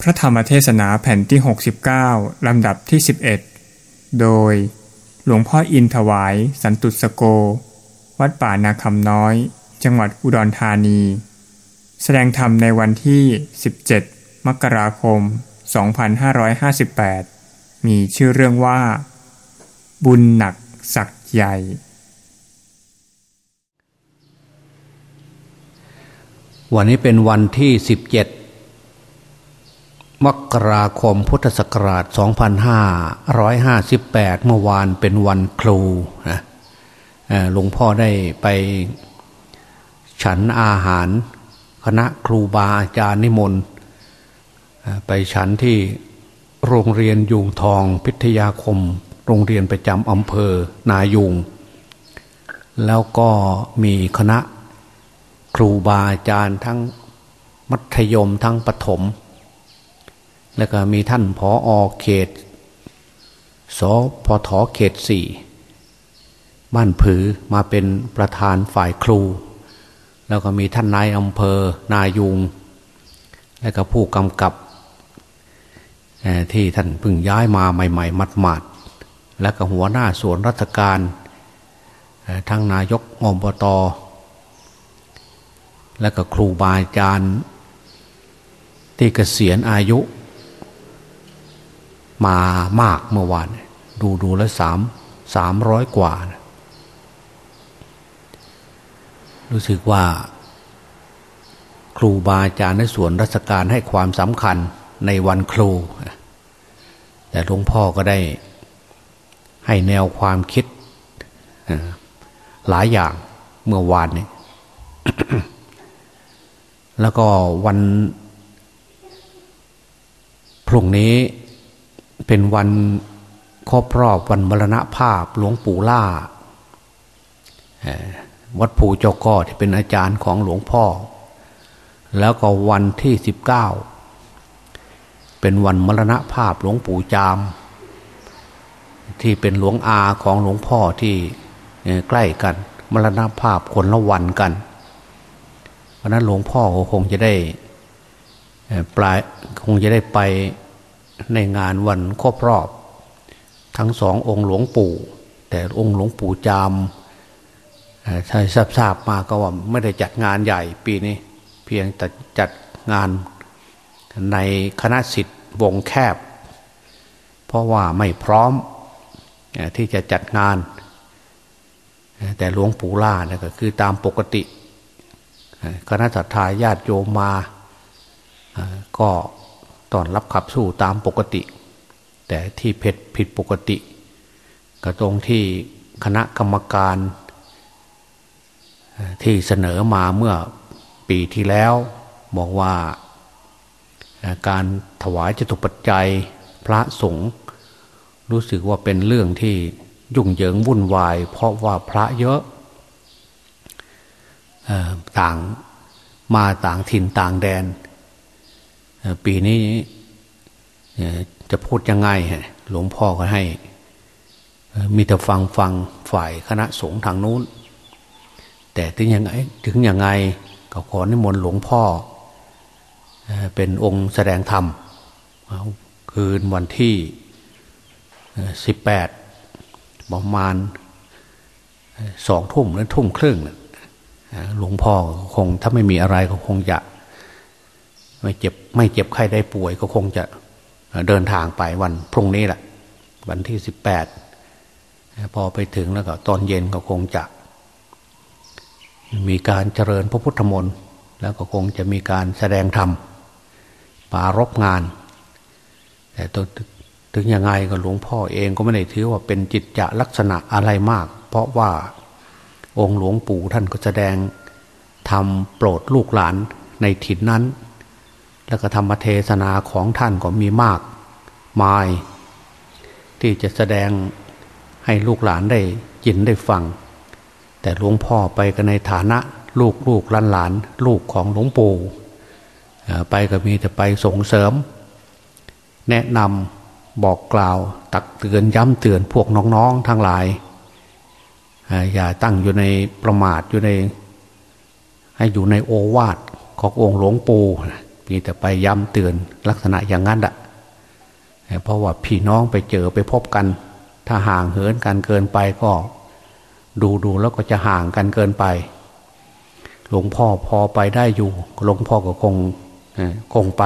พระธรรมเทศนาแผ่นที่ 69 ลำดับที่ 11 โดย หลวงพ่ออินถวาย สันตุสโก วัดป่านาคำน้อย จังหวัดอุดรธานี แสดงธรรมในวันที่ 17 มกราคม 2558 มีชื่อเรื่องว่า บุญหนักสักใหญ่ วันนี้เป็นวันที่ 17 มกราคมพุทธศักราช 2558 เมื่อวานเป็นวันครูนะหลวงพ่อได้ไปฉันอาหาร คณะครูบาอาจารย์นิมนต์ไปฉันที่โรงเรียนยูงทองพิทยาคม โรงเรียนประจำอำเภอนายุง แล้วก็มีคณะครูบาอาจารย์ทั้งมัธยมทั้งปถม แล้วก็มีท่านผออเขตสพทเขตสี่บ้านผือมาเป็นประธานฝ่ายครู แล้วก็มีท่านนายอำเภอนายุง แล้วก็ผู้กำกับที่ท่านเพิ่งย้ายมาใหม่ ๆ มัดๆแล้วก็หัวหน้าส่วนราชการทั้งนายกอบตและก็ครูบาอาจารย์ที่เกษียณอายุ มามากเมื่อวาน ดูดูแล้วสามสามร้อยกว่านะรู้สึกว่า ครูบาอาจารย์ในส่วนราชการให้ความสำคัญในวันครู แต่หลวงพ่อก็ได้ให้แนวความคิดหลายอย่างเมื่อวานนี้แล้วก็วันพรุ่งนี้ เป็นวันครบรอบวันมรณภาพหลวงปู่ล่า วัดภูเจ้าก้อที่เป็นอาจารย์ของหลวงพ่อ แล้วก็วันที่สิบเก้าเป็นวันมรณภาพหลวงปู่จาม ที่เป็นหลวงอาของหลวงพ่อที่ใกล้กัน มรณภาพคนละวันกัน เพราะนั้นหลวงพ่อคงจะได้ปลายคงจะได้ไป ในงานวันครบรอบ ทั้งสององค์หลวงปู่ แต่องค์หลวงปู่จามใช่ทราบมาก็ว่าไม่ได้จัดงานใหญ่ปีนี้ เพียงแต่จัดงานในคณะสิทธิ์วงแคบ เพราะว่าไม่พร้อมที่จะจัดงาน แต่หลวงปู่ล่าเนี่ยก็คือตามปกติคณะสัตยาญาติโยมมาก็ ตอนรับขับสู้ตามปกติ แต่ที่เพชรผิดปกติก็ตรงที่คณะกรรมการ ที่เสนอมาเมื่อปีที่แล้วบอกว่าการถวายจตุปัจจัยพระสงฆ์รู้สึกว่าเป็นเรื่องที่ยุ่งเหยิงวุ่นวาย เพราะว่าพระเยอะต่างมาต่างถิ่นต่างแดน ปีนี้จะพูดยังไงหลวงพ่อก็ให้ มีแต่ฟังฟังฝ่ายคณะสงฆ์ทางนู้น แต่ถึงยังไงถึงยังไงก็ขอนิมนต์หลวงพ่อ เป็นองค์แสดงธรรม คืนวันที่สิบแปดประมาณสองทุ่มหรือทุ่มครึ่งหลวงพ่อคงถ้าไม่มีอะไรก็คงจะ ไม่เจ็บไม่เจ็บไข้ได้ป่วยก็คงจะเดินทางไปวันพรุ่งนี้แหละวันที่สิบแปดพอไปถึงแล้วก็ตอนเย็นก็คงจะมีการเจริญพระพุทธมนต์แล้วก็คงจะมีการแสดงธรรมปารบงาน แต่ถึงยังไงก็หลวงพ่อเองก็ไม่ได้ถือว่าเป็นจิตจะลักษณะอะไรมาก เพราะว่าองค์หลวงปู่ท่านก็แสดงทำโปรดลูกหลานในถิ่นนั้น แล้วก็ธรรมเทศนาของท่านก็มีมากมาย ที่จะแสดงให้ลูกหลานได้ยินได้ฟัง แต่หลวงพ่อไปกันในฐานะลูกลูกหลานหลานลูกของหลวงปู่ไปก็มีแต่ไปส่งเสริม แนะนำบอกกล่าวตักเตือนย้ำเตือนพวกน้องๆทั้งหลาย อย่าตั้งอยู่ในประมาทอยู่ใน ให้อยู่ในโอวาทขององค์หลวงปู่ มีแต่ไปย้ำเตือนลักษณะอย่างนั้นแหะเพราะว่าพี่น้องไปเจอไปพบกัน ถ้าห่างเหินกันเกินไปก็ ดูดูแล้วก็จะห่างกันเกินไป หลวงพ่อพอไปได้อยู่ หลวงพ่อก็คงคงไป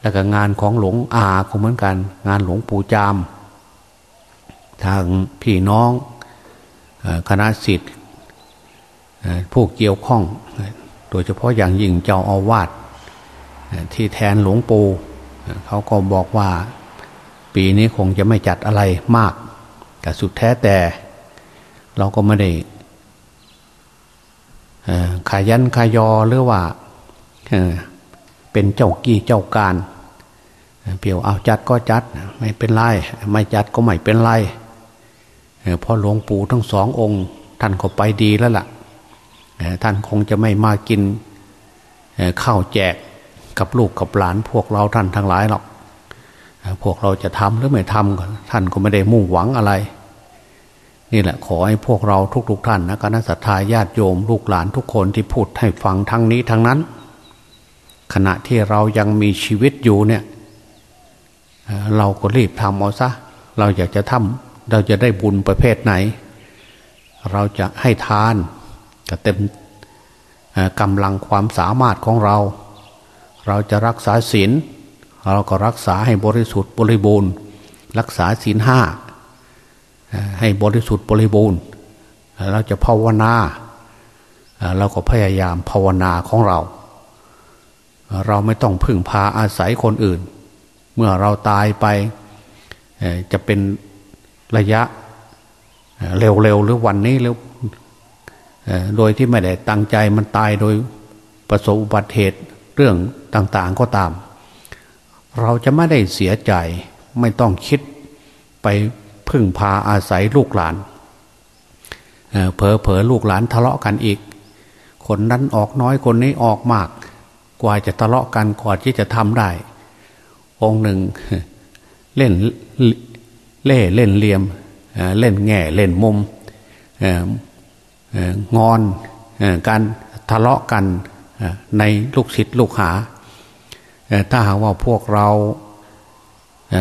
แล้วก็งานของหลวงอาก็เหมือนกัน งานหลวงปู่จาม ทางพี่น้องคณะสิทธิ์ผู้เกี่ยวข้อง โดยเฉพาะอย่างยิ่งเจ้าอาวาส ที่แทนหลวงปู่เขาก็บอกว่าปีนี้คงจะไม่จัดอะไรมาก แต่สุดแท้แต่ เราก็ไม่ได้ขายันขายอหรือว่าเป็นเจ้ากี้เจ้าการเพียวเอาจัดก็จัด ไม่เป็นไรไม่จัดก็ไม่เป็นไรเพราะหลวงปู่ทั้งสององค์ ท่านก็ไปดีแล้วล่ะท่านคงจะไม่มากินข้าวแจก กับลูกกับหลาน พวกเราท่านทั้งหลายหรอกพวกเราจะทำหรือไม่ทำท่านก็ไม่ได้มุ่งหวังอะไร นี่แหละขอให้พวกเราทุกๆทท่านนะคณะสัตยาญาติโยมลูกหลานทุกคนที่พูดให้ฟังทั้งนี้ทั้งนั้น ขณะที่เรายังมีชีวิตอยู่เนี่ยเราก็รีบทำเอาซะเราอยากจะทำเราจะได้บุญประเภทไหน เราจะให้ทานก็เต็มกำลังความสามารถของเรา เราจะรักษาศีลเราก็รักษาให้บริสุทธิ์บริบูรณ์ รักษาศีลห้าให้บริสุทธิ์บริบูรณ์ เราจะภาวนาเราก็พยายามภาวนาของเรา เราไม่ต้องพึ่งพาอาศัยคนอื่น เมื่อเราตายไปจะเป็นระยะเร็วๆหรือวันนี้หรือโดยที่ไม่ได้ตั้งใจมันตายโดยประสบอุบัติเหตุ เรื่องต่างๆก็ตาม เราจะไม่ได้เสียใจไม่ต้องคิดไปพึ่งพาอาศัยลูกหลานเผลอเผลอลูกหลานทะเลาะกันอีก คนนั้นออกน้อยคนนี้ออกมาก กว่าจะทะเลาะกันกว่าที่จะทำได้ องค์หนึ่งเล่นเล่เล่นเหลี่ยมเล่นแง่เล่นมุมงอนการทะเลาะกัน ในลูกศิษย์ลูกหาถ้าหากว่าพวกเรา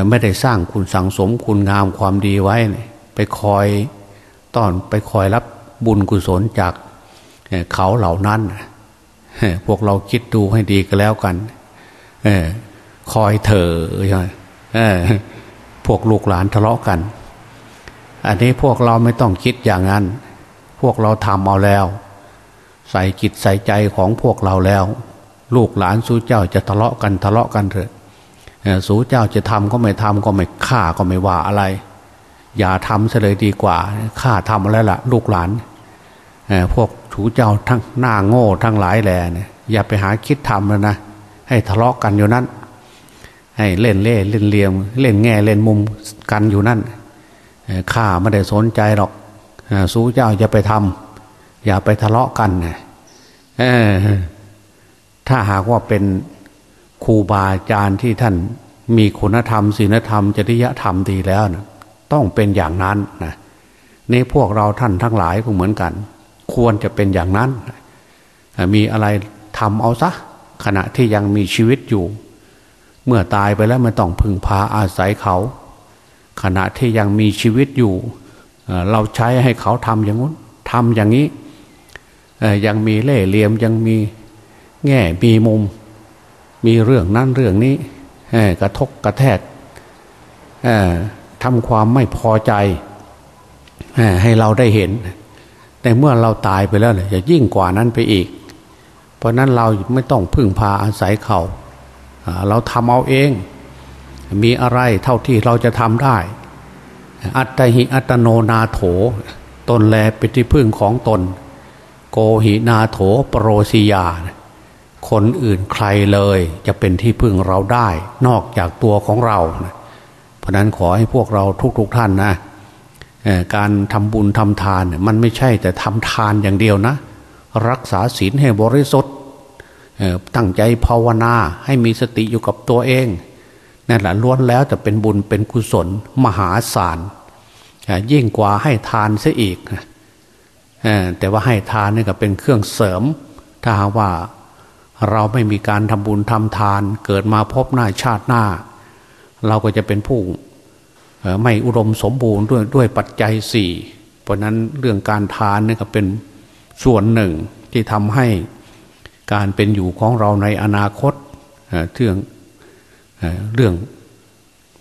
ไม่ได้สร้างคุณสังสมคุณงามความดีไว้ ไปคอยต้อนไปคอยรับบุญกุศลจากเขาเหล่านั้น พวกเราคิดดูให้ดีก็แล้วกันคอยเถอพวกลูกหลานทะเลาะกัน อันนี้พวกเราไม่ต้องคิดอย่างนั้น พวกเราทำเอาแล้ว ใส่จิตใส่ใจของพวกเราแล้ว ลูกหลานสู้เจ้าจะทะเลาะกันทะเลาะกันเถอะสู้เจ้าจะทำก็ไม่ทำก็ไม่ฆ่าก็ไม่ว่าอะไร อย่าทำเสเลยดีกว่าฆ่าทำแล้วล่ะ ลูกหลานพวกถูเจ้าทั้งหน้าโง่ทั้งหลายแหล่เนี่ยอย่าไปหาคิดทำแล้วนะให้ทะเลาะกันอยู่นั่นให้เล่นเล่เล่นเลียมเล่นแง่เล่นมุมกันอยู่นั่นข้าไม่ได้สนใจหรอกสู้เจ้าอย่าไปทำ อย่าไปทะเลาะกันถ้าหากว่าเป็นครูบาอาจารย์ที่ท่านมีคุณธรรมศีลธรรมจริยธรรมดีแล้วนะต้องเป็นอย่างนั้นนะในพวกเราท่านทั้งหลายก็เหมือนกัน ควรจะเป็นอย่างนั้น มีอะไรทำเอาซะ ขณะที่ยังมีชีวิตอยู่ เมื่อตายไปแล้วไม่ต้องพึ่งพาอาศัยเขา ขณะที่ยังมีชีวิตอยู่ เราใช้ให้เขาทำอย่างนู้นทำอย่างนี้ ยังมีเล่เหลี่ยมยังมีแง่มีมุม มีเรื่องนั้นเรื่องนี้กระทกกระแทกทำความไม่พอใจให้เราได้เห็น แต่เมื่อเราตายไปแล้วเนี่ยจะยิ่งกว่านั้นไปอีก เพราะนั้นเราไม่ต้องพึ่งพาอาศัยเขา เราทำเอาเอง มีอะไรเท่าที่เราจะทำได้ อัตหิอัตโนนาโถ ตนแลเป็นที่พึ่งของตน โกหินาโถปรโรสิยา คนอื่นใครเลยจะเป็นที่พึ่งเราได้ นอกจากตัวของเราเพราะนั้นขอให้พวกเราทุกๆทท่านนะการทำบุญทำทานมันไม่ใช่แต่ทำทานอย่างเดียวนะ รักษาศีลให้บริสุทธิ์ตั้งใจภาวนาให้มีสติอยู่กับตัวเองนั่นแหละล้วนแล้วจะเป็นบุญเป็นกุศลมหาศาลยิ่งกว่าให้ทานเสียอีก แต่ว่าให้ทานนี่ก็เป็นเครื่องเสริม ถ้าว่าเราไม่มีการทำบุญทำทาน เกิดมาพบหน้าชาติหน้า เราก็จะเป็นผู้ไม่อุดมสมบูรณ์ด้วยด้วยปัจจัยสี่เพราะนั้นเรื่องการทานนี่ก็เป็นส่วนหนึ่งที่ทำให้การเป็นอยู่ของเราในอนาคตเรื่องเรื่อง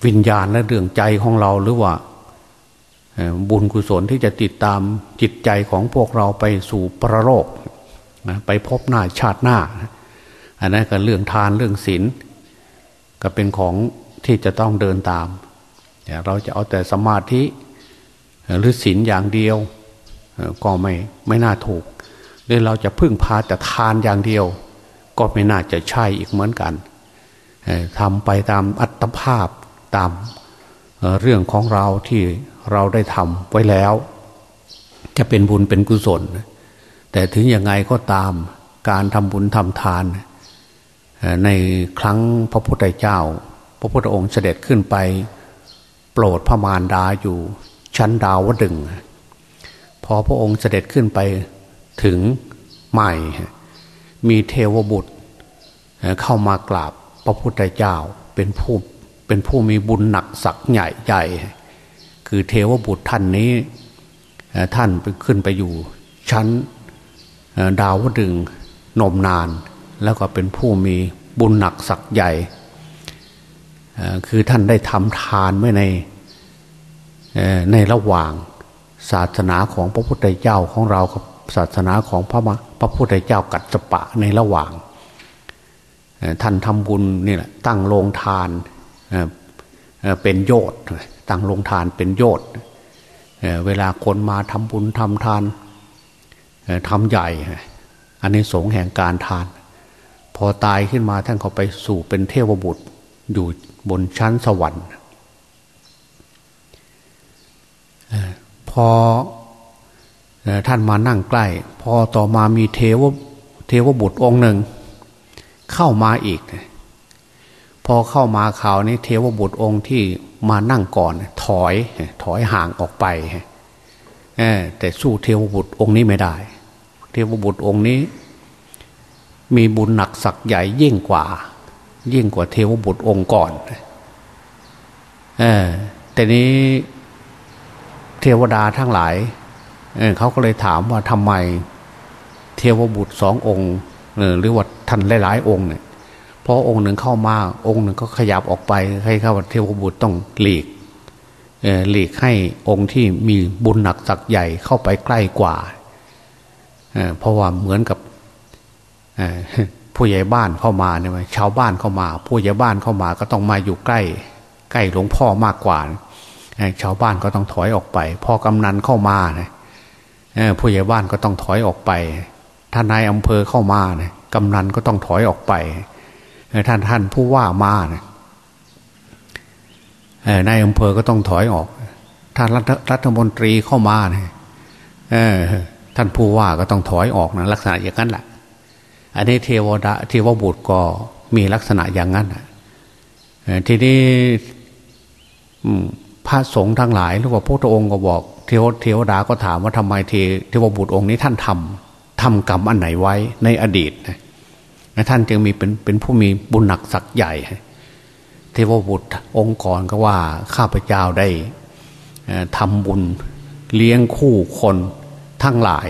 วิญญาณและเรื่องใจของเราหรือว่า บุญกุศลที่จะติดตามจิตใจของพวกเราไปสู่ประโลกไปพบหน้าชาติหน้า อันนั้นก็เรื่องทานเรื่องศีลก็เป็นของที่จะต้องเดินตาม เราจะเอาแต่สมาธิหรือศีลอย่างเดียวก็ไม่ไม่น่าถูกหรือเราจะพึ่งพาแต่ทานอย่างเดียว ก็ไม่น่าจะใช่อีกเหมือนกันทำไปตามอัตภาพตาม เรื่องของเราที่เราได้ทำไว้แล้ว จะเป็นบุญเป็นกุศล แต่ถึงยังไงก็ตามการทำบุญทำทาน ในครั้งพระพุทธเจ้า พระพุทธองค์เสด็จขึ้นไป โปรดพระมารดาอยู่ชั้นดาวดึงพอพระองค์เสด็จขึ้นไปถึงใหม่ มีเทวบุตรเข้ามากราบพระพุทธเจ้าเป็นผู้ เป็นผู้มีบุญหนักสักใหญ่ใหญ่ คือเทวบุตรท่านนี้ท่านไปขึ้นไปอยู่ชั้นดาวดึงนมนาน แล้วก็เป็นผู้มีบุญหนักสักใหญ่ คือท่านได้ทำทานไว้ในในระหว่างศาสนาของพระพุทธเจ้าของเรากับศาสนาของพระพระพุทธเจ้ากัดสปะในระหว่าง ท่านทำบุญนี่แหละตั้งโรงทาน เป็นโยชน์ตั้งโรงทานเป็นโยชน์เวลาคนมาทำบุญทำทานทำใหญ่ อันนี้สงแห่งการทาน พอตายขึ้นมาท่านเขาไปสู่เป็นเทวบุตรอยู่บนชั้นสวรรค์พอท่านมานั่งใกล้ พอต่อมามีเทวเทวบุตรองค์หนึ่ง เข้ามาอีก พอเข้ามาข่าวนี้เทวบุตรองค์ที่มานั่งก่อน ถอยถอยห่างออกไปแต่สู้เทวบุตรองค์นี้ไม่ได้ เทวบุตรองค์นี้ มีบุญหนักสักใหญ่ยิ่งกว่า ยิ่งกว่าเทวบุตรองค์ก่อนแต่นี้เทวดาทั้งหลายเเขาก็เลยถามว่าทำไม เทวบุตรสององค์หรือว่าท่านหลาย ๆ องค์เนี่ย พอองค์หนึ่งเข้ามา องค์หนึ่งก็ขยับออกไป ให้เข้าเทวบุตรต้องหลีกหลีกให้องค์ที่มีบุญหนักสักใหญ่เข้าไปใกล้กว่าเพราะว่าเหมือนกับผู้ใหญ่บ้านเข้ามาเนี่ยชาวบ้านเข้ามา ผู้ใหญ่บ้านเข้ามาก็ต้องมาอยู่ใกล้ ใกล้หลวงพ่อมากกว่าชาวบ้านก็ต้องถอยออกไป พอกำนันเข้ามาเนี่ยผู้ใหญ่บ้านก็ต้องถอยออกไปท่านนายอำเภอเข้ามาเนี่ยกำนันก็ต้องถอยออกไป ท่านท่านผู้ว่ามาเนี่ยนายอำเภอก็ต้องถอยออก ท่านรัฐมนตรีเข้ามาเนี่ยท่านผู้ว่าก็ต้องถอยออกนะลักษณะอย่างนั้นแหละอันนี้เทวดาเทวบุตรก็มีลักษณะอย่างนั้นทีนี้พระสงฆ์ทั้งหลายหรือว่าพระองค์ก็บอกเทวเทวดาก็ถามว่าทำไมเทเทวบุตรองค์นี้ท่านทำทำกรรมอันไหนไว้ในอดีตนะ ท่านจึงมีเป็นเป็นผู้มีบุญหนักสักใหญ่เทวบุตรองค์ก่อนก็ว่าข้าพเจ้าได้ทำบุญเลี้ยงคู่คนทั้งหลาย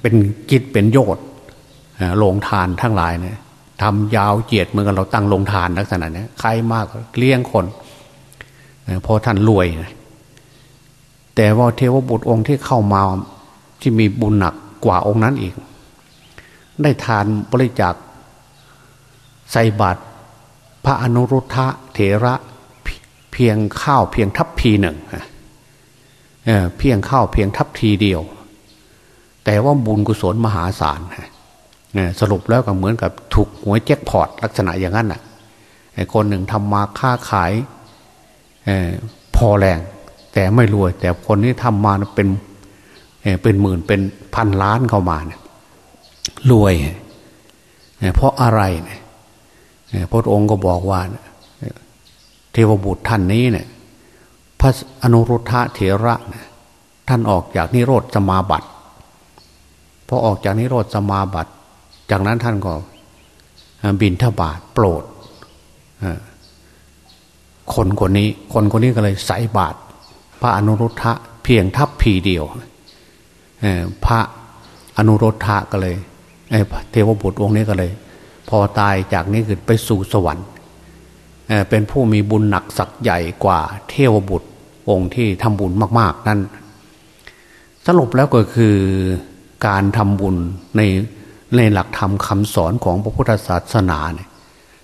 เป็นกิจเป็นโยชน์ลงทานทั้งหลายเนี่ยทำยาวเจียดเหมือนกับเราตั้งลงทานลักษณะนี้ใครมากเลี้ยงคนเพราะท่านรวยนะแต่ว่าเทวบุตรองค์ที่เข้ามาที่มีบุญหนักกว่าองค์นั้นอีก ได้ทานบริจาคใส่บาตรพระอนุรุทธะเถระเพียงข้าวเพียงทัพพีหนึ่งเเพียงข้าวเพียงทัพทีเดียว แต่ว่าบุญกุศลมหาศาลสรุปแล้วก็เหมือนกับถูกหวยแจ็คพอตลักษณะอย่างนั้นน่ะคนหนึ่งทำมาค้าขายพอแรง แต่ไม่รวย แต่คนนี้ทำมาเป็นเป็นหมื่นเป็นพันล้านเข้ามาเนี่ย รวย เพราะอะไรเนี่ยพระองค์ก็บอกว่า เทวบุตรท่านนี้เนี่ยพระอนุรุทธะเถระเนี่ยท่านออกจากนิโรธสมาบัติพอออกจากนิโรธสมาบัติ จากนั้นท่านก็บินทบาทโปรดคนคนนี้ คนคนนี้ก็เลยใส่บาตรพระอนุรุทธะเพียงทัพพีเดียวพระอนุรุทธะก็เลย เทวบุตรองค์นี้ก็เลย พอตายจากนี้คือไปสู่สวรรค์เป็นผู้มีบุญหนักสักใหญ่กว่าเทวบุตรองค์ที่ทำบุญมาก ๆ นั้นสรุปแล้วก็คือการทำบุญในในหลักธรรมคำสอนของพระพุทธศาสนาเนี่ย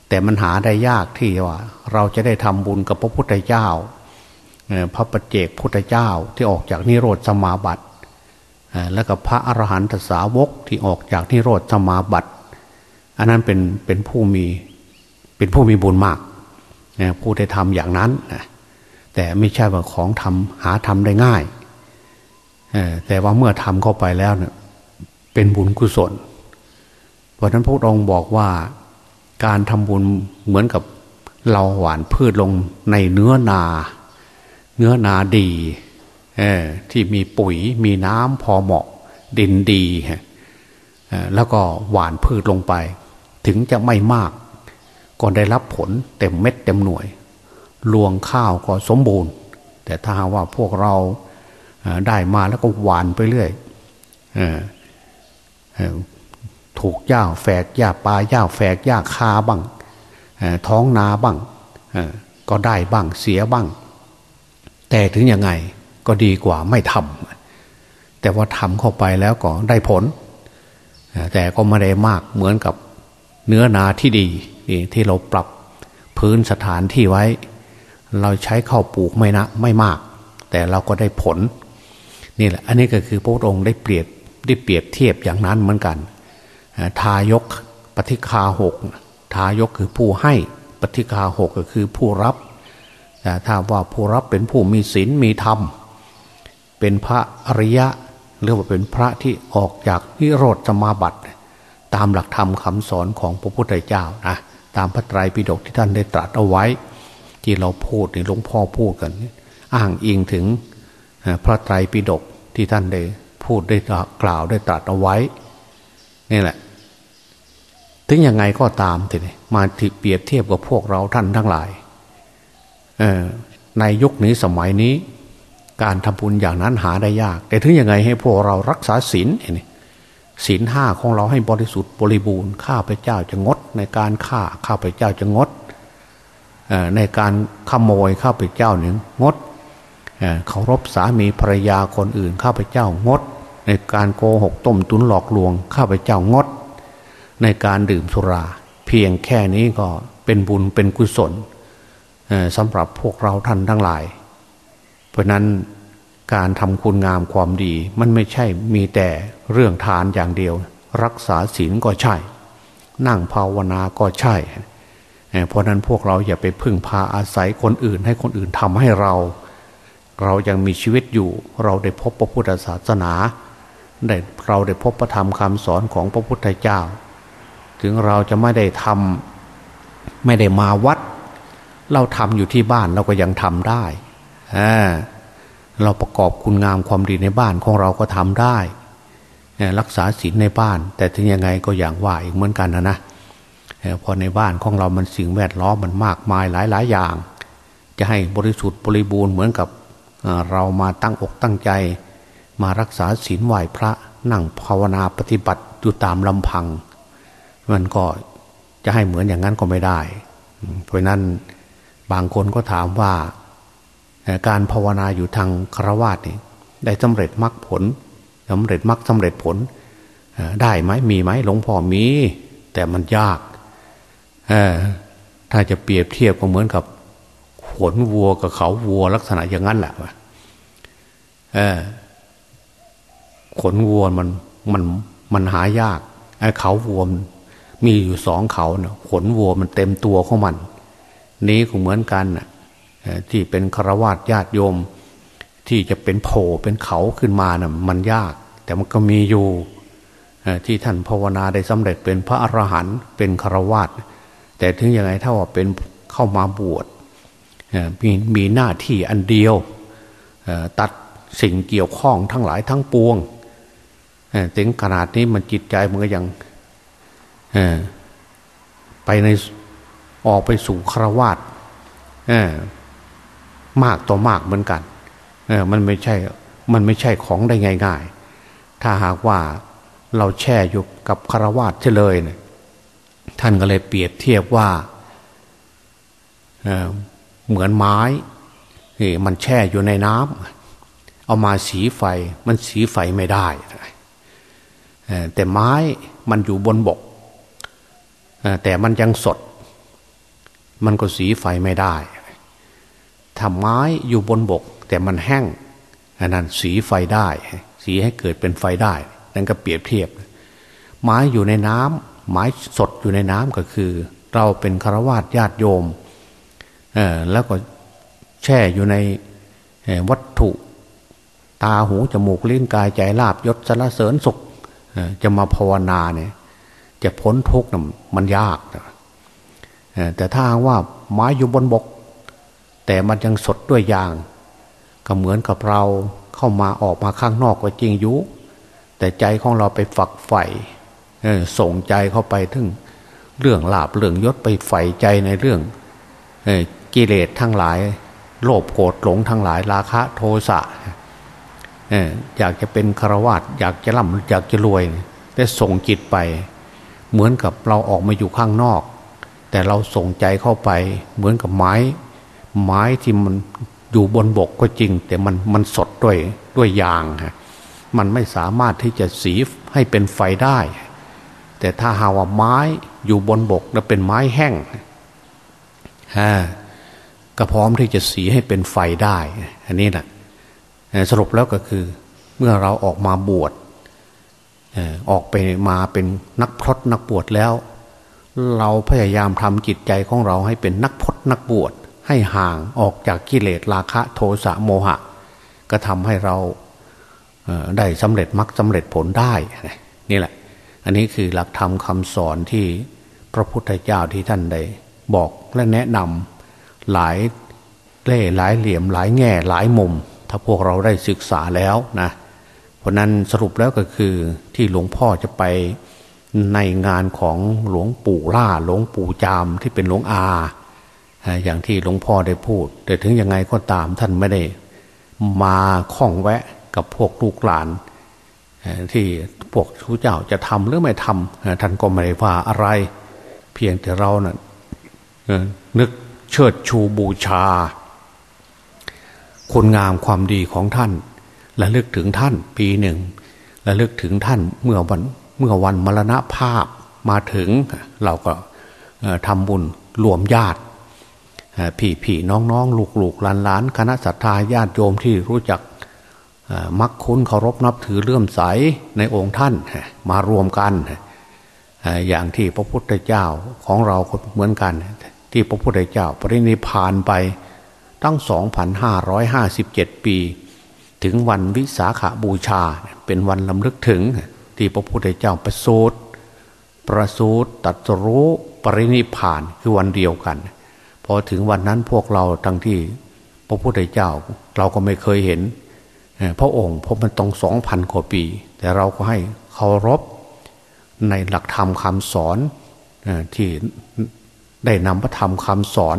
แต่มันหาได้ยากที่ว่า เราจะได้ทำบุญกับพระพุทธเจ้าพระปัจเจกพุทธเจ้าที่ออกจากนิโรธสมาบัติ แล้วก็พระอรหันตสาวกที่ออกจากนิโรธสมาบัติอันนั้นเป็นเป็นผู้มีเป็นผู้มีบุญมากผู้ได้ทำอย่างนั้นแต่ไม่ใช่ว่าของทำหาทำได้ง่าย แต่ว่าเมื่อทำเข้าไปแล้วเนี่ยเป็นบุญกุศล เพราะนั้นพระองค์บอกว่าการทำบุญเหมือนกับเราหวานพืชลงในเนื้อนา เนื้อนาดี ที่มีปุ๋ยมีน้ำพอเหมาะ ดินดีแล้วก็หวานพืชลงไป ถึงจะไม่มาก ก็ได้รับผลเต็มเม็ดเต็มหน่วย รวงข้าวก็สมบูรณ์ แต่ถ้าว่าพวกเราได้มาแล้วก็หวานไปเรื่อยถูกหญ้าแฝกหญ้าปลาหญ้าแฝกหญ้าคาบ้างท้องนาบ้างก็ได้บ้างเสียบ้าง แต่ถึงยังไง ก็ดีกว่าไม่ทำแต่ว่าทำเข้าไปแล้วก็ได้ผล แต่ก็ไม่ได้มากเหมือนกับเนื้อนาที่ดีที่เราปรับพื้นสถานที่ไว้ เราใช้ข้าวปลูกไม่นะไม่มาก แต่เราก็ได้ผลนี่แหละอันนี้ก็คือพระองค์ได้เปรียบได้เปรียบเทียบอย่างนั้นเหมือนกัน ทายกปฏิคาหกทายกคือผู้ให้ปฏิคาหกก็คือผู้รับแต่ถ้าว่าผู้รับเป็นผู้มีศีลมีธรรม เป็นพระอริยะเรียกว่าเป็นพระที่ออกจากนิโรธสมาบัติตามหลักธรรมคำสอนของพระพุทธเจ้านะตามพระไตรปิฎกที่ท่านได้ตรัสเอาไว้ ที่เราพูดในหลวงพ่อพูดกัน อ้างอิงถึงพระไตรปิฎกที่ท่านได้พูดได้กล่าวได้ตรัสเอาไว้นี่แหละ ถึงยังไงก็ตามทีนี้มาเปรียบเทียบกับพวกเราท่านทั้งหลายในยุคนี้สมัยนี้ การทำบุญอย่างนั้นหาได้ยาก แต่ถึงยังไงให้พวกเรารักษาศีลนี่ศีลห้าของเราให้บริสุทธิ์บริบูรณ์ข้าพเจ้าจะงด ในการฆ่าข้าพเจ้าจะงดในการขโมยข้าพเจ้าหนึ่งงดเคารพสามีภรรยาคนอื่น ข้าพเจ้างด ในการโกหกต้มตุนหลอกลวง ข้าพเจ้างด ในการดื่มสุรา เพียงแค่นี้ก็เป็นบุญเป็นกุศลสำหรับพวกเราท่านทั้งหลาย เพราะนั้นการทำคุณงามความดี มันไม่ใช่มีแต่เรื่องทานอย่างเดียว รักษาศีลก็ใช่ นั่งภาวนาก็ใช่ เพราะนั้นพวกเราอย่าไปพึ่งพาอาศัยคนอื่น ให้คนอื่นทำให้เรา เรายังมีชีวิตอยู่ เราได้พบพระพุทธศาสนาได้เราได้พบพระธรรมคำสอนของพระพุทธเจ้า ถึงเราจะไม่ได้ทำไม่ได้มาวัด เราทำอยู่ที่บ้านเราก็ยังทำได้ เราประกอบคุณงามความดีในบ้านของเราก็ทำได้ รักษาศีลในบ้าน แต่ถึงยังไงก็อย่างว่าอีกเหมือนกันนะนะพอในบ้านของเรามันสิ่งแวดล้อมมันมากมายหลายหลายอย่าง จะให้บริสุทธิ์บริบูรณ์เหมือนกับเรามาตั้งอกตั้งใจ มารักษาศีลไหวพระนั่งภาวนาปฏิบัติอยู่ตามลำพัง มันก็จะให้เหมือนอย่างนั้นก็ไม่ได้ เพราะนั้นบางคนก็ถามว่า การภาวนาอยู่ทางครวาสนี่ได้สำเร็จมรรคผลสำเร็จมรรคสำเร็จผลได้ไหมมีไหมหลวงพ่อมี แต่มันยากถ้าจะเปรียบเทียบก็เหมือนกับขนวัวกับเขาวัวลักษณะอย่างนั้นแหละขนวัวมันมันมันหายากไอ้เขาวัวมีอยู่สองเขาเนะขนวัวมันเต็มตัวของมัน นี้ก็เหมือนกันนะ ที่เป็นครวาสญาติโยม ที่จะเป็นโผเป็นเขาขึ้นมานะ่ะมันยาก แต่มันก็มีอยู่ที่ท่านภาวนาได้สำเร็จเป็นพระอรหันต์เป็นครวาสแต่ถึงยังไงถ้าว่าเป็นเข้ามาบวชมีมีหน้าที่อันเดียวตัดสิ่งเกี่ยวข้องทั้งหลายทั้งปวงถึงขนาดนี้มันจิตใจมันก็ยังไปในออกไปสู่ครวาต มากต่อมากเหมือนกันเออมันไม่ใช่มันไม่ใช่ของได้ง่าย ๆ ถ้าหากว่าเราแช่อยู่กับคารวาสเฉลยเนี่ยท่านก็เลยเปรียบเทียบว่าเเหมือนไม้มันแช่อยู่ในน้ำเอามาสีไฟมันสีไฟไม่ได้แต่ไม้มันอยู่บนบกแต่มันยังสด มันก็สีไฟไม่ได้ ถ้าไม้อยู่บนบก แต่มันแห้งอันนั้นสีไฟได้ สีให้เกิดเป็นไฟได้ นั่นก็เปรียบเทียบ ไม้อยู่ในน้ำไม้สดอยู่ในน้ำก็คือ เราเป็นฆราวาสญาติโยมแล้วก็แช่อยู่ในวัตถุตาหูจมูกลิ้นกายใจลาบยศสรรเสริญสุขจะมาภาวนาเนี่ย จะพ้นทุกข์มันยากแต่ถ้าว่าไม้อยู่บนบก แต่มันยังสดด้วยยาง ก็เหมือนกับเราเข้ามาออกมาข้างนอกก็จริงยุ แต่ใจของเราไปฝักใฝ่ส่งใจเข้าไปถึงเรื่องลาบเรื่องยศไปใฝ่ใจในเรื่องกิเลสทั้งหลาย โลภโกรธหลงทั้งหลายราคะโทสะอยากจะเป็นคารวาสอยากจะร่ำอยากจะรวยแต่ส่งจิตไป เหมือนกับเราออกมาอยู่ข้างนอก แต่เราส่งใจเข้าไปเหมือนกับไม้ ไม้ที่มันอยู่บนบกก็จริง แต่มันมันสดด้วยด้วยยางฮะมันไม่สามารถที่จะสีให้เป็นไฟได้ แต่ถ้าหาว่าไม้อยู่บนบกแล้วเป็นไม้แห้งฮะก็พร้อมที่จะสีให้เป็นไฟได้ อันนี้แหละสรุปแล้วก็คือ เมื่อเราออกมาบวชออกไปมาเป็นนักพรตนักบวชแล้ว เราพยายามทำจิตใจของเราให้เป็นนักพรตนักบวช ให้ห่างออกจากกิเลสราคะโทสะโมหะ ก็ทำให้เราได้สำเร็จมรรคสาเร็จผลได้นี่แหละ อันนี้คือหลักธรรมคำสอนที่พระพุทธเจ้าที่ท่านได้บอกและแนะนำหลายเล่หลายเหลี่ยมหลายแง่หลายมุม ถ้าพวกเราได้ศึกษาแล้วนะเพราะนั้นสรุปแล้วก็คือที่หลวงพ่อจะไปในงานของหลวงปู่ล่าหลวงปู่จามที่เป็นหลวงอา อย่างที่หลวงพ่อได้พูด แต่ถึงยังไงก็ตามท่านไม่ได้ มาข้องแวะกับพวกลูกหลานที่พวกชูเจ้าจะทำหรือไม่ทำท่านก็ไม่ได้ว่าอะไร เพียงแต่เรานะ่ะนึกเชิดชูบูชา คุณงามความดีของท่าน และลึกถึงท่านปีหนึ่ง และลึกถึงท่านเมื่อวันเมื่อวันมรณภาพมาถึงเราก็ทำบุญรวมญาติ พี่พี่น้องน้องลูกลูกหลานหลานคณะสัตยาญาติโยมที่รู้จักมักคุ้นเคารพนับถือเลื่อมใสในองค์ท่านมารวมกัน อย่างที่พระพุทธเจ้าของเราเหมือนกัน ที่พระพุทธเจ้าปรินิพานไปตั้ง 2,557 ปี ถึงวันวิสาขาบูชาเป็นวันลำลึกถึงที่พระพุทธเจ้าประสูติประสูติตัดรู้ปรินิพานคือวันเดียวกัน พอถึงวันนั้นพวกเราทั้งที่พระพุทธเจ้าเราก็ไม่เคยเห็นพระองค์เพราะมันต้องสองพันกว่าปี แต่เราก็ให้เคารพในหลักธรรมคำสอนที่ได้นำพระธรรมคำสอน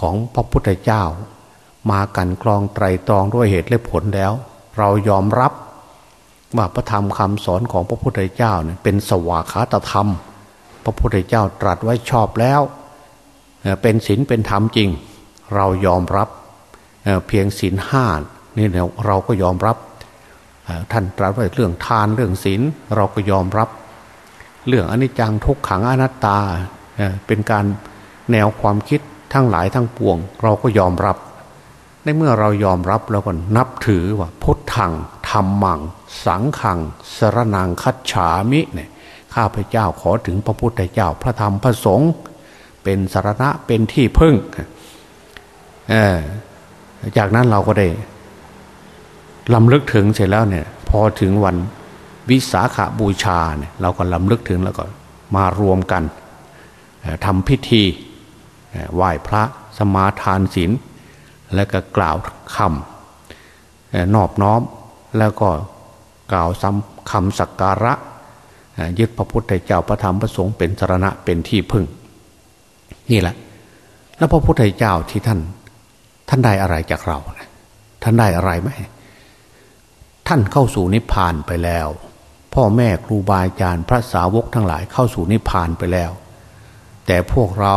ของพระพุทธเจ้า มากันกรองไตรตรองด้วยเหตุและผลแล้ว เรายอมรับว่าพระธรรมคำสอนของพระพุทธเจ้าเนี่ยเป็นสวากขาตธรรม พระพุทธเจ้าตรัสไว้ชอบแล้ว เป็นศีลเป็นธรรมจริง เรายอมรับเพียงศีลห้านี่เราก็ยอมรับท่านตรัสไว้เรื่องทานเรื่องศีลเราก็ยอมรับ เรื่องอนิจจังทุกขังอนัตตาเป็นการแนวความคิดทั้งหลายทั้งปวง เราก็ยอมรับ ในเมื่อเรายอมรับแล้วก็นับถือว่าพุทธังธรรมัง สังขังสรนังคัจฉามิเนี่ยข้าพเจ้าขอถึงพระพุทธเจ้าพระธรรมพระสงฆ์ เป็นสารณะเป็นที่พึ่งจากนั้นเราก็ได้ลำลึกถึงเสร็จแล้วเนี่ย พอถึงวันวิสาขาบูชาเนี่ยเราก็ลำลึกถึงแล้วก็มารวมกันทำพิธีไหว้พระสมาทานศีลแล้วก็กล่าวคำนอบน้อมแล้วก็กล่าวซ้ำคำสักการะยึดพระพุทธเจ้าพระธรรมพระสงฆ์เป็นสรณะเป็นที่พึ่ง นี่แหละ แล้วพระพุทธเจ้าที่ท่าน ท่านได้อะไรจากเรา ท่านได้อะไรไหมท่านเข้าสู่นิพพานไปแล้ว พ่อแม่ครูบาอาจารย์พระสาวกทั้งหลายเข้าสู่นิพพานไปแล้ว แต่พวกเรา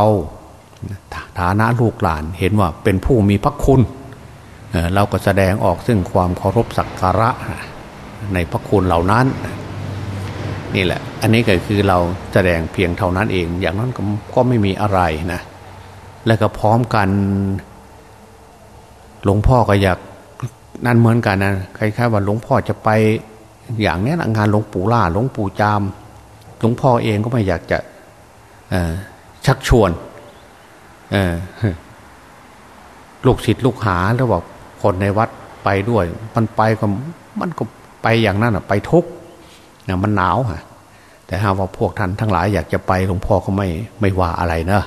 ฐานะลูกหลานเห็นว่าเป็นผู้มีพระคุณเราก็แสดงออกซึ่งความเคารพสักการะในพระคุณเหล่านั้น นี่แหละ อันนี้ก็คือเราแสดงเพียงเท่านั้นเอง อย่างนั้นก็ไม่มีอะไรนะ และก็พร้อมกัน หลวงพ่อก็อยากนั่นเหมือนกันนะคล้ายๆว่าหลวงพ่อจะไป อย่างนี้งานหลวงปู่ล่าหลวงปู่จาม หลวงพ่อเองก็ไม่อยากจะชักชวนลูกศิษย์ลูกหาแล้วบอกคนในวัดไปด้วย มันไปก็มันก็ไปอย่างนั้นอะ ไปทุกเนี่ยมันหนาวฮะแต่หาว่าพวกท่านทั้งหลายอยากจะไปหลวงพ่อก็ไม่ไม่ว่าอะไรเนอะ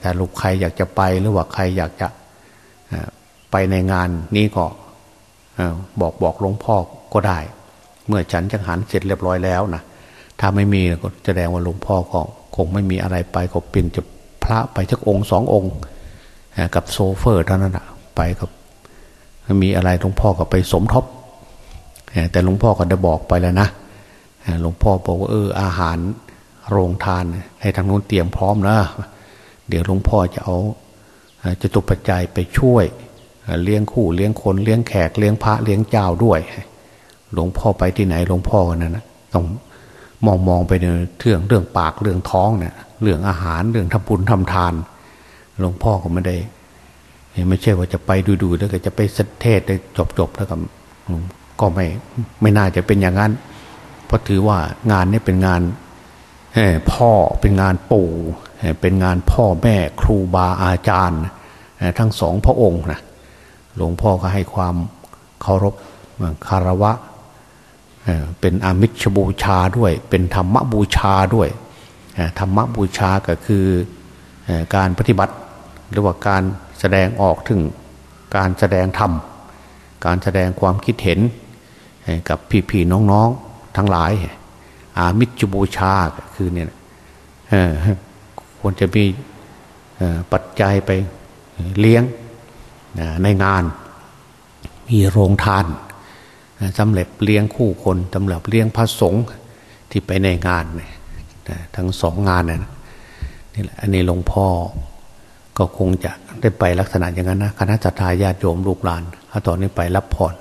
แต่ลูกใครอยากจะไปหรือว่าใครอยากจะไปในงานนี้ก็บอกบอกหลวงพ่อก็ได้ เมื่อฉันจังหันเสร็จเรียบร้อยแล้วนะถ้าไม่มีก็แสดงว่าหลวงพ่อก็คงไม่มีอะไรไปก็เป็นจะพระไปสักองค์สององค์กับโซเฟอร์เท่านั้นนะไปกับมีอะไรหลวงพ่อก็ไปสมทบ แต่หลวงพ่อก็ได้บอกไปแล้วนะหลวงพ่อบอกว่าเอออาหารโรงทาน ให้ทางนู้นเตรียมพร้อมนะเดี๋ยวหลวงพ่อจะเอาจะตุปัจจัยไปช่วยเลี้ยงคู่เลี้ยงคนเลี้ยงแขกเลี้ยงพระเลี้ยงเจ้าด้วย หลวงพ่อไปที่ไหนหลวงพ่อกันนะนะต้องมองมองไปในเรื่องเรื่องปากเรื่องท้องเนี่ยเรื่องอาหารเรื่องทำบุญทำทาน หลวงพ่อก็ไม่ได้ไม่ใช่ว่าจะไปดูๆแล้วก็จะไปเทศได้จบๆแล้วก็ ก็ไม่ไม่น่าจะเป็นอย่างนั้น เพราะถือว่างานนี้เป็นงานพ่อเป็นงานปู่เป็นงานพ่อแม่ครูบาอาจารย์ ทั้งสองพระองค์นะหลวงพ่อก็ให้ความเคารพคารวะเป็นอามิชบูชาด้วย เป็นธรรมบูชาด้วยธรรมบูชาก็คือการปฏิบัติ หรือว่าการแสดงออกถึงการแสดงธรรม การแสดงความคิดเห็น กับพี่ๆน้องๆทั้งหลาย อามิชบูชาคือเนี่ยควรจะมีปัจจัยไปเลี้ยงในงาน มีโรงทานสำเร็จเลี้ยงคู่คนสำหรับเลี้ยงพระสงฆ์ที่ไปในงานทั้งสองงานนี่นี่แหละอันนี้หลวงพ่อก็คงจะได้ไปลักษณะอย่างนั้นนะคณะจตตาญาติโยมลูกหลานถ้าตอนนี้ไปรับผ่อน